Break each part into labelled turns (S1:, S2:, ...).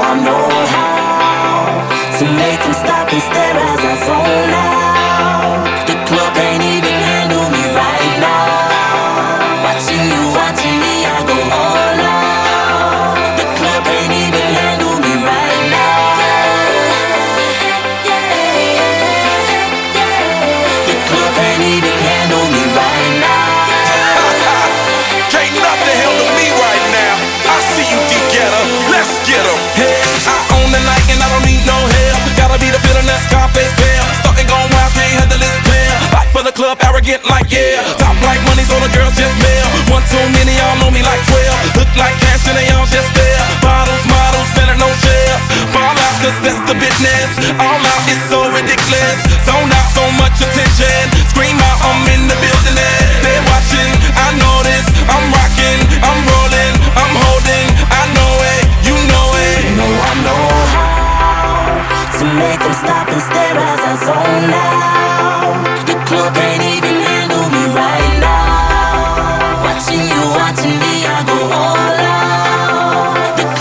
S1: I know how to make them stop and stare as I fall. I
S2: own the night and I don't need no help. Gotta be the feeling that Scarface fell. Starting going wild, can't handle this pill. Hot for the club, arrogant like yeah. Top like money, so the girls just mail. One too many, y'all know me like 12. Look like cash and they all just there.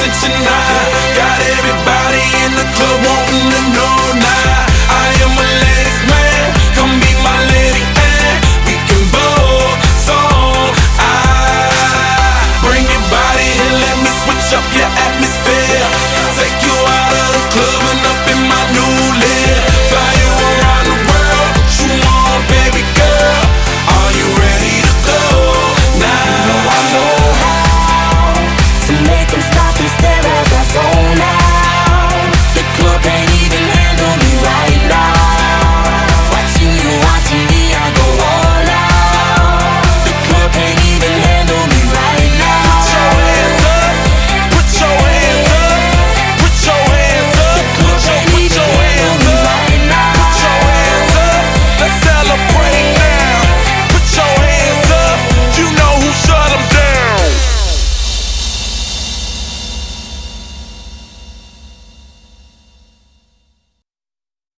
S2: Six I got everything.